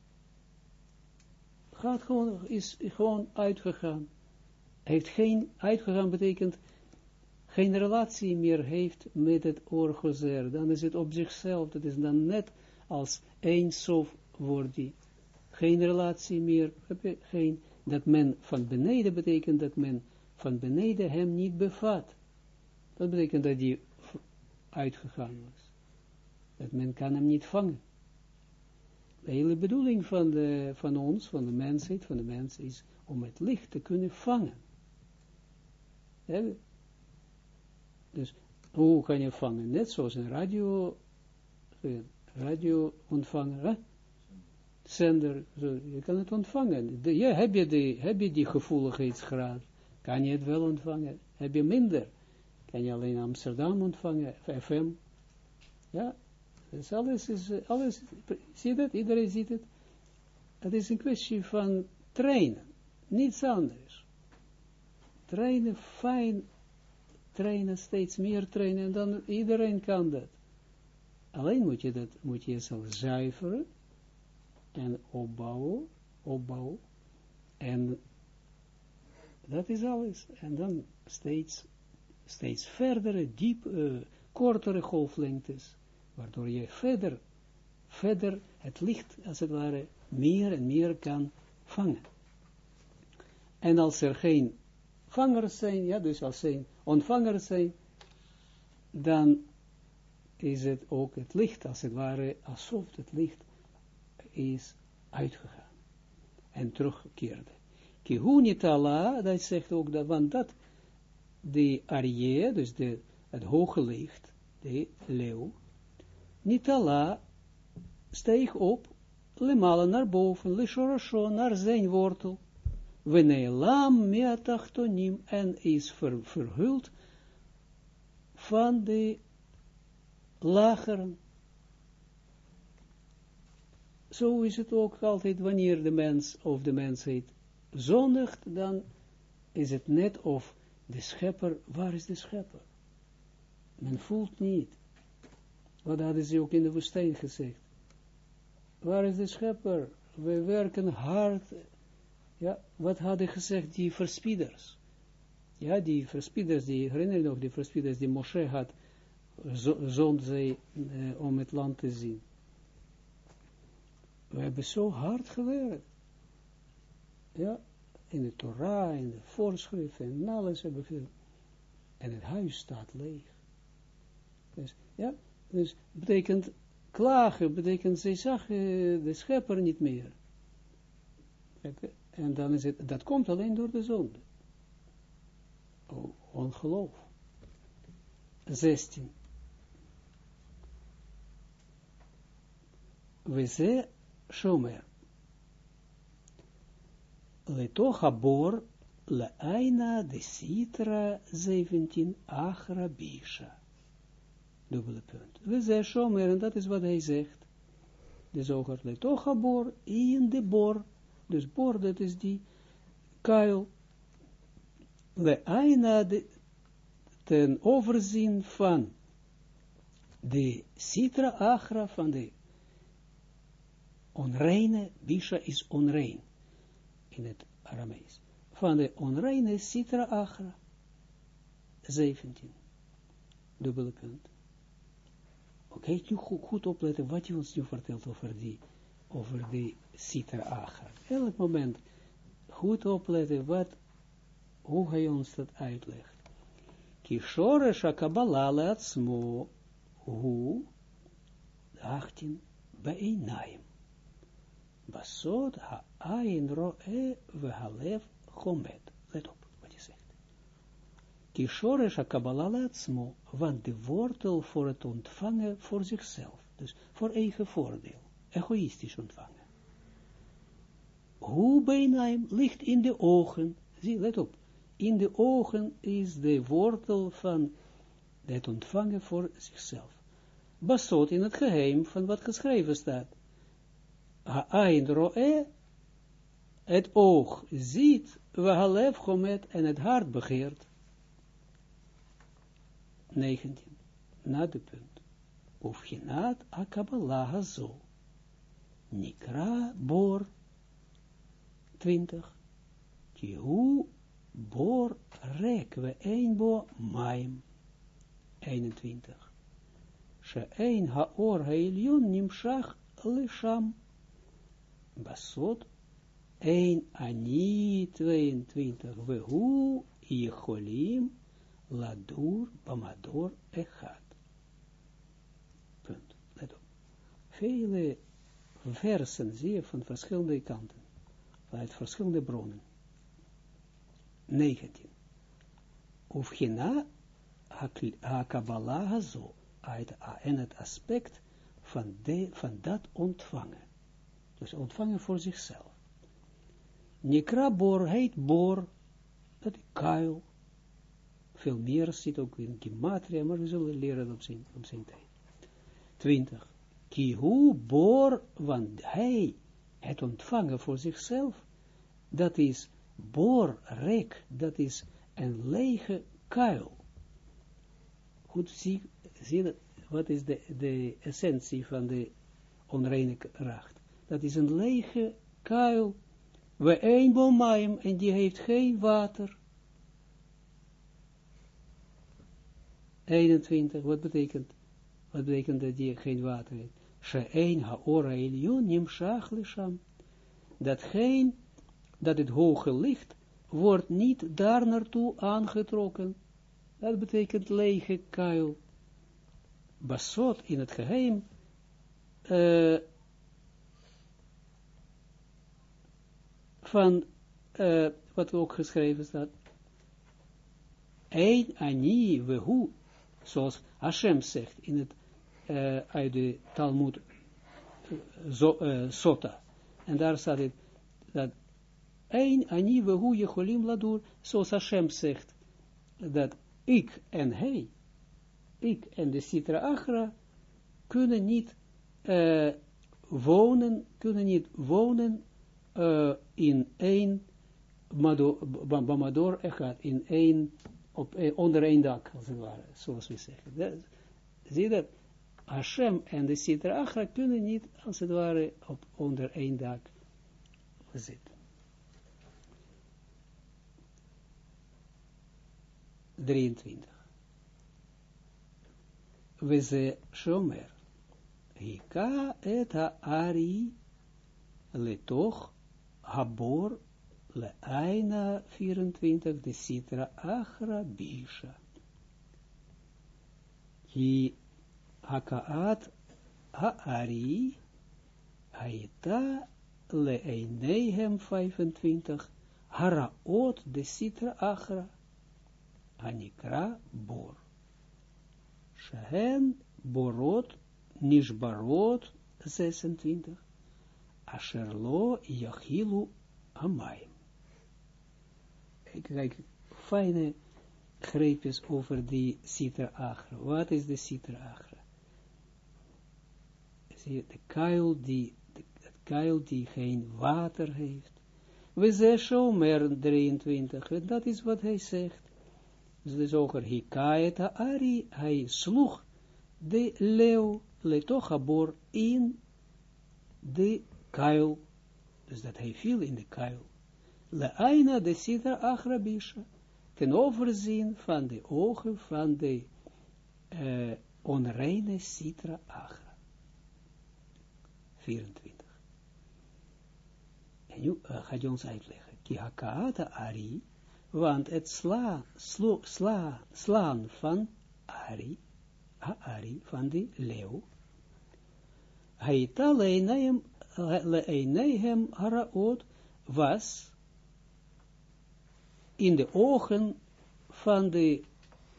Gaat gewoon, is gewoon uitgegaan. Heeft geen, uitgegaan betekent, geen relatie meer heeft met het orgozer, dan is het op zichzelf, dat is dan net als één sof wordt die. Geen relatie meer, geen, dat men van beneden betekent dat men van beneden hem niet bevat. Dat betekent dat hij uitgegaan was. Dat men kan hem niet vangen. De hele bedoeling van, de, van ons, van de mensheid, van de mens, is om het licht te kunnen vangen. Dus hoe kan je vangen? Net zoals een radio, radio ontvanger, zender, je kan het ontvangen. De, ja, heb, je die, heb je die gevoeligheidsgraad, kan je het wel ontvangen. Heb je minder, kan je alleen Amsterdam ontvangen, FM. Ja, dus alles is, alles, zie je dat? Iedereen ziet het. Het is een kwestie van trainen, niets anders. Trainen fijn trainen, steeds meer trainen, en dan iedereen kan dat. Alleen moet je dat, moet je jezelf zuiveren, en opbouwen, opbouwen, en dat is alles. En dan steeds, steeds verdere, diep, uh, kortere golflengtes, waardoor je verder, verder het licht, als het ware, meer en meer kan vangen. En als er geen vangers zijn, ja, dus als zijn ontvangers zijn, dan is het ook het licht, als het ware, alsof het licht is uitgegaan. en terugkeerde. Kihunitala, dat zegt ook dat, want dat, de Arje, dus de, het hoge licht, de leeuw, Nitala steeg op, lemala naar boven, lishorasho, naar zijn wortel, veneelam meatachtonim, en is ver, verhuld van de lageren. Zo is het ook altijd wanneer de mens of de mensheid zondigt, dan is het net of de schepper, waar is de schepper? Men voelt niet. Wat hadden ze ook in de woestijn gezegd? Waar is de schepper? We werken hard. Ja, wat hadden gezegd die verspieders? Ja, die verspieders, die herinner je nog, die verspieders die Moshe had, zond zij eh, om het land te zien. We hebben zo hard gewerkt. Ja, in de Torah, in de voorschriften, en alles hebben we En het huis staat leeg. Dus, ja, dus betekent klagen, betekent zij zag de schepper niet meer. En dan is het, dat komt alleen door de zonde. Oh, ongeloof. 16. We ze shomer. Letoch abor leaina de sitra 17 achra bisha. Dubbele punt. We ze shomer, en dat is wat hij zegt. De zoger letoch abor in de bor. Dus bor, dat is die kuil we aina de, ten overzien van de citra agra van de onreine, bisha is onrein in het Aramees, van de onreine citra agra 17 dubbele punt oké, okay, goed, opletten wat je ons nu vertelt over die over die citra agra elk moment goed opletten wat hoe hij ons dat uitlegt. Kishore shakabala leatsmo, hu, 18, beinaim. Basod ha-ain roe vehalev chomet. Let op wat je zegt. Kishore shakabala leatsmo, want de wortel voor het ontvangen voor zichzelf, dus voor eigen voordeel, egoïstisch ontvangen. Hoe beinaim ligt in de ogen, zie, let op, in de ogen is de wortel van het ontvangen voor zichzelf. Basot in het geheim van wat geschreven staat. Ha'ain roe, het oog ziet, halev chomet en het hart begeert. 19. Na de punt. Of genaat akabala zo. Nikra bor 20. Kihu bor rek we een bo maim. 21. She een haor hailion nimshach lisham. Basot een ani 22. We hu yecholim ladur bamador echad. Punt. Let op. Vele versen zie je van verschillende kanten. Vanuit verschillende bronnen. 19. Of gina ha-kabbalah zo, en het aspect van, de, van dat ontvangen. Dus ontvangen voor zichzelf. Nikra bor heet bor, dat is kuil. Veel meer zit ook in gematria, maar we zullen leren op zijn, op zijn tijd. 20. Kihu bor, want hij, het ontvangen voor zichzelf, dat is Bor, rek, dat is een lege kuil. Goed, zie, zie wat is de, de essentie van de onreine kracht. Dat is een lege kuil, we een bomaim, en die heeft geen water. 21, wat betekent, wat betekent dat die geen water heeft? She'ein ha'ora elyon nimshach lisham. Dat geen dat het hoge licht wordt niet daar naartoe aangetrokken. Dat betekent lege kuil. Basot in het geheim uh, van, uh, wat ook geschreven staat, Ein ani wehu, zoals Hashem zegt in het, uh, uit de Talmud zo, uh, Sota. En daar staat het, dat Ein ani wehu jecholim ladur, zoals Hashem zegt, dat ik en hij, ik en de Sitra Achra, kunnen niet wonen, kunnen niet wonen uh, in één Bamador Echad, in één, op, onder één dak, als het ware, zoals we zeggen. Zie dat? Hashem en de Sitra Achra kunnen niet, als het ware, op, onder één dak zitten. 23. We ze shomer. Hika et habor leaina 24 de sitra achra bisha. Hi hakaat ha-ari haita leeineihem 25 haraot de sitra achra Anikra bor. Shehen borot nishbarot 26. Asherlo yachilu amayim. Kijk, fijne greepjes over die Sitra Achra. Wat is de Sitra Achra? Zie de kuil die, die geen water heeft. We zeggen Shomer 23, en dat is wat hij zegt de zoger hikaet ari, hij sloeg de leeuw, letochabor, in de kuil, dus dat hij viel in de kuil. Leaina de sitra achrabisha, ten overzien van de ogen van de uh, onreine sitra achra. 24. En nu uh, gaat ons uitleggen. Ki hakaata ari, want het sla, slo, sla, slaan van Ari, Ari, van die leeuw, Haita leineihem haraot was in de ogen van de,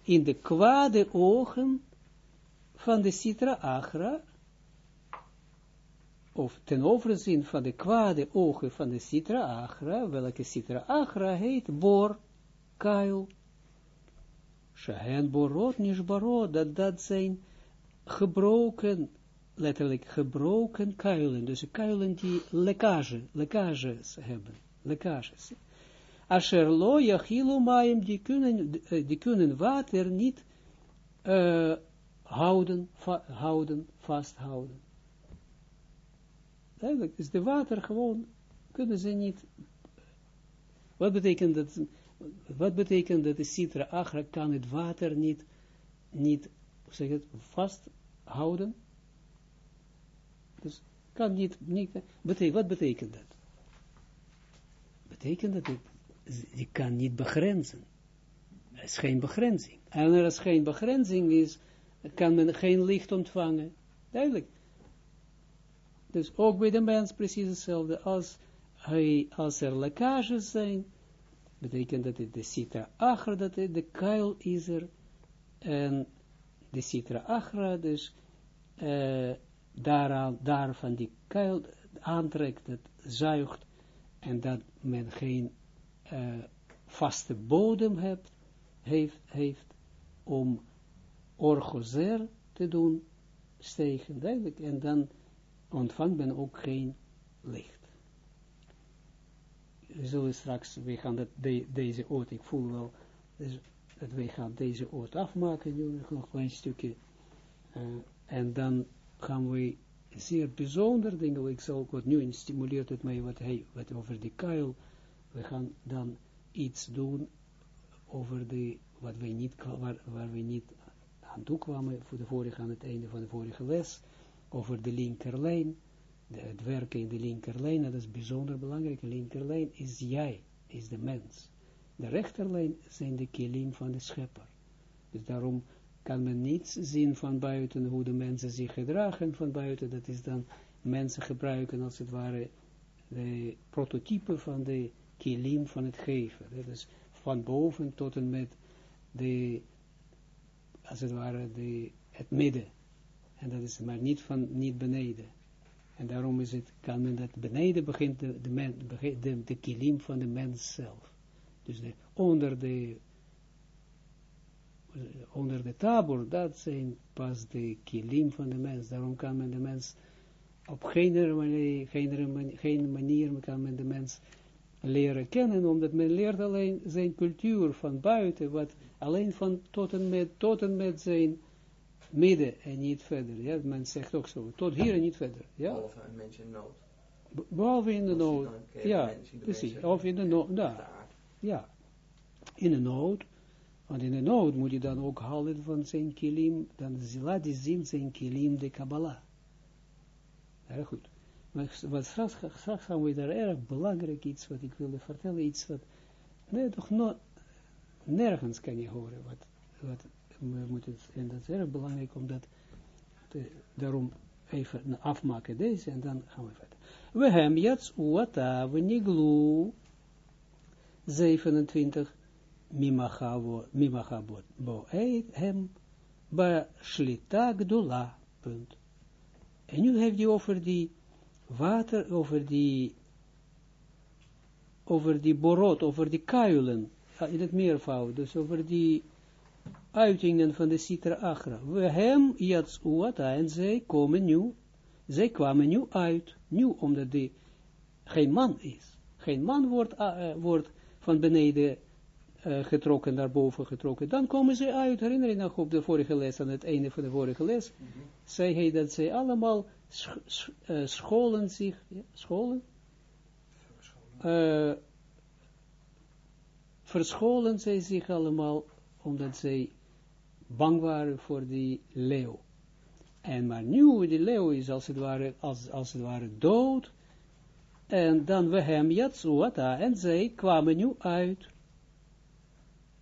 in de kwade ogen van de Sitra Agra, of ten overzien van de kwade ogen van de Sitra Agra, welke Sitra Agra heet Bor, Kuil, Shahen Borot, Nishbarot, dat dat zijn gebroken, letterlijk gebroken kuilen, dus kuilen die lekkage, lekkages hebben, lekkages. Asher lo yachilu maim, die kunnen, die kunnen water niet uh, houden, houden, vasthouden. Duidelijk, is de water gewoon, kunnen ze niet, wat betekent dat, wat betekent dat de citra agra kan het water niet, niet, zeg het, vasthouden? Dus kan niet, betekent, wat betekent dat? Betekent dat het, je kan niet begrenzen. Er is geen begrenzing. En er geen begrenzing is, kan men geen licht ontvangen. Duidelijk. Dus ook bij de mens precies hetzelfde. Als, hij, als er lekkages zijn, betekent dat het de citra achra, dat het de kuil is er, en de citra achra, dus uh, daaraan, daar van die kuil aantrekt, het zuigt, en dat men geen uh, vaste bodem heeft, heeft, heeft om orgozer te doen stegen, duidelijk, en dan ontvangt men ook geen licht. We zullen straks, we gaan dat, de, deze oot, ik voel wel, dus, dat we gaan deze oot afmaken, nu nog een klein stukje, uh, en dan gaan we zeer bijzonder dingen, ik zal ook wat nu stimuleert het mij wat, hij, wat over die kuil, we gaan dan iets doen over de, wat wij niet, waar, waar we niet aan toe kwamen, voor de vorige, aan het einde van de vorige les, over de linkerlijn, de, het werken in de linkerlijn, dat is bijzonder belangrijk, de linkerlijn is jij, is de mens. De rechterlijn zijn de kilim van de schepper. Dus daarom kan men niets zien van buiten, hoe de mensen zich gedragen van buiten, dat is dan mensen gebruiken als het ware de prototype van de kilim van het geven. Dat is van boven tot en met de, als het ware, de, het midden. En dat is maar niet van, niet beneden. En daarom is het, kan men dat beneden begint de, de, men, de, kilim van de mens zelf. Dus de, onder de onder de tabor, dat zijn pas de kilim van de mens. Daarom kan men de mens op geen manier, geen, geen manier kan men de mens leren kennen, omdat men leert alleen zijn cultuur van buiten, wat alleen van tot en met, tot en met zijn midden en niet verder. Ja, men zegt ook zo, tot hier en niet verder. Ja? Behalve een mens in nood. Behalve in de nood. Ja, precies. Of in de nood. Ja. ja. In de nood. Want in de nood moet je dan ook halen van zijn kilim, dan laat hij zien zijn kilim de Kabbalah. Erg goed. Maar straks, straks gaan we daar erg belangrijk iets wat ik wilde vertellen, iets wat, nee, toch no, nergens kan je horen wat, we moeten, en dat is erg belangrijk om dat te, daarom even afmaken deze en dan gaan we verder. We hebben jetzt uata we niglu 27 mimachabot boeit hem ba shlita punt. En nu heeft hij over die water, over die over die borot, over die kuilen, in het meervoud, dus over die uitingen van de Sitra Achra. We hem jats uata en zij komen nu, zij kwamen nu uit, nu omdat die geen man is. Geen man wordt, uh, wordt van beneden uh, getrokken, naar boven getrokken. Dan komen ze uit, herinner je nog op de vorige les, aan het einde van de vorige les, mm -hmm. zei hij dat zij allemaal sch sch uh, scholen zich, ja, scholen? Uh, verscholen zij zich allemaal, omdat zij bang waren voor die leeuw. En maar nu, die leeuw is als het ware, als, als het ware dood, en dan we hem Yatsuata, en zij kwamen nu uit.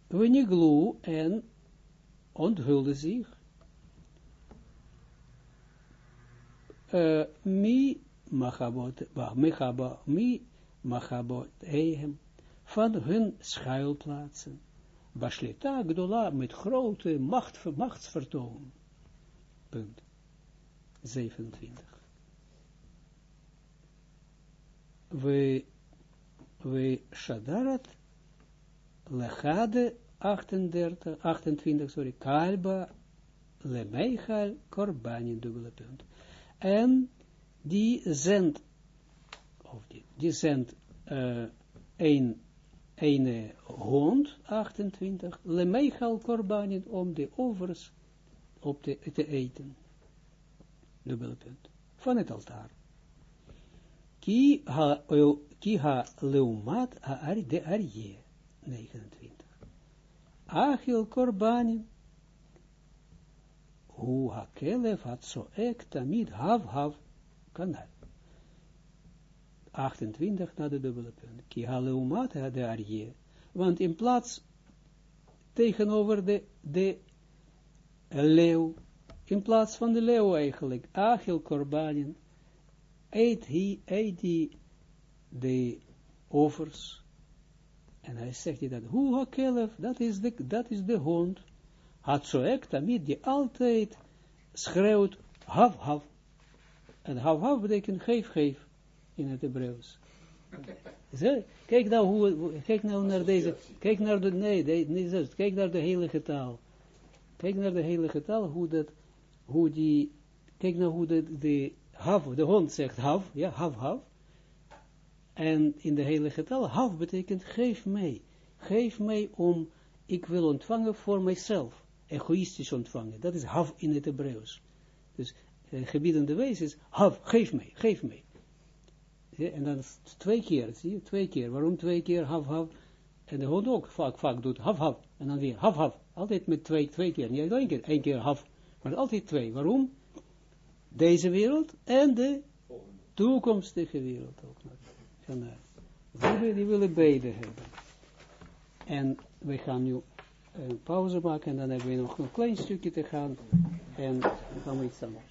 We niglu en onthulde zich. Uh, mi machabot, mechaba, mi machabot, ehem, van hun schuilplaatsen. Bashlita Gdola met grote macht, machtsvertoon. Punt. 27. We, we Shadarat Lechade 38, 28, sorry, Kalba Lemeichal Korbanin, dubbele punt. En die zendt, of die, die zendt uh, een een hond, 28, lemeichal korbanin, om de overs op te, te eten. Dubbele punt. Van het altaar. Ki ha, ki ha leumat ha de arje, 29. Achil korbanin, hu ha kelef hat so ek tamid hav hav kanal. 28 naar de dubbele punt. Ki haleumat de arje. Want in plaats tegenover de, de leeuw, in plaats van de leeuw eigenlijk, Achil Korbanin, eet hij, eet hij de offers. En hij zegt hij dat, hoe hakelef, dat is de, dat is de hond. Had zo ek, tamid, die altijd schreeuwt, haf, haf. En haf, haf betekent geef, geef in het Hebreeuws. Kijk nou, hoe, kijk nou naar deze, kijk naar de, nee, zo, kijk naar de heilige taal. Kijk naar de heilige taal, hoe dat, hoe die, kijk nou hoe de, de haf, de hond zegt haf, ja, haf, haf. En in de heilige taal, haf betekent geef mij. Geef mij om, ik wil ontvangen voor mijzelf. Egoïstisch ontvangen. Dat is haf in het Hebreeuws. Dus uh, gebiedende wezen is haf, geef mij, geef mij. Ja, en dan twee keer, zie je, twee keer. Waarom twee keer, haf, haf. En de hond ook vaak, vaak doet, haf, haf. En dan weer, haf, haf. Altijd met twee, twee keer. Niet één keer, één keer haf. Maar altijd twee. Waarom? Deze wereld en de toekomstige wereld ook nog. Vandaar. Die, die willen beide hebben. En we gaan nu een pauze maken en dan hebben we nog een klein stukje te gaan. En dan gaan we iets anders.